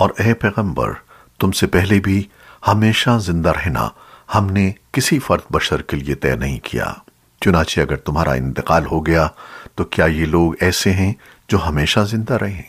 اور اے پیغمبر، تم سے پہلے بھی ہمیشہ زندہ رہنا ہم نے کسی فرد بشر کے لیے طے نہیں کیا۔ چنانچہ اگر تمہارا انتقال ہو گیا تو کیا یہ لوگ ایسے ہیں جو ہمیشہ زندہ رہیں؟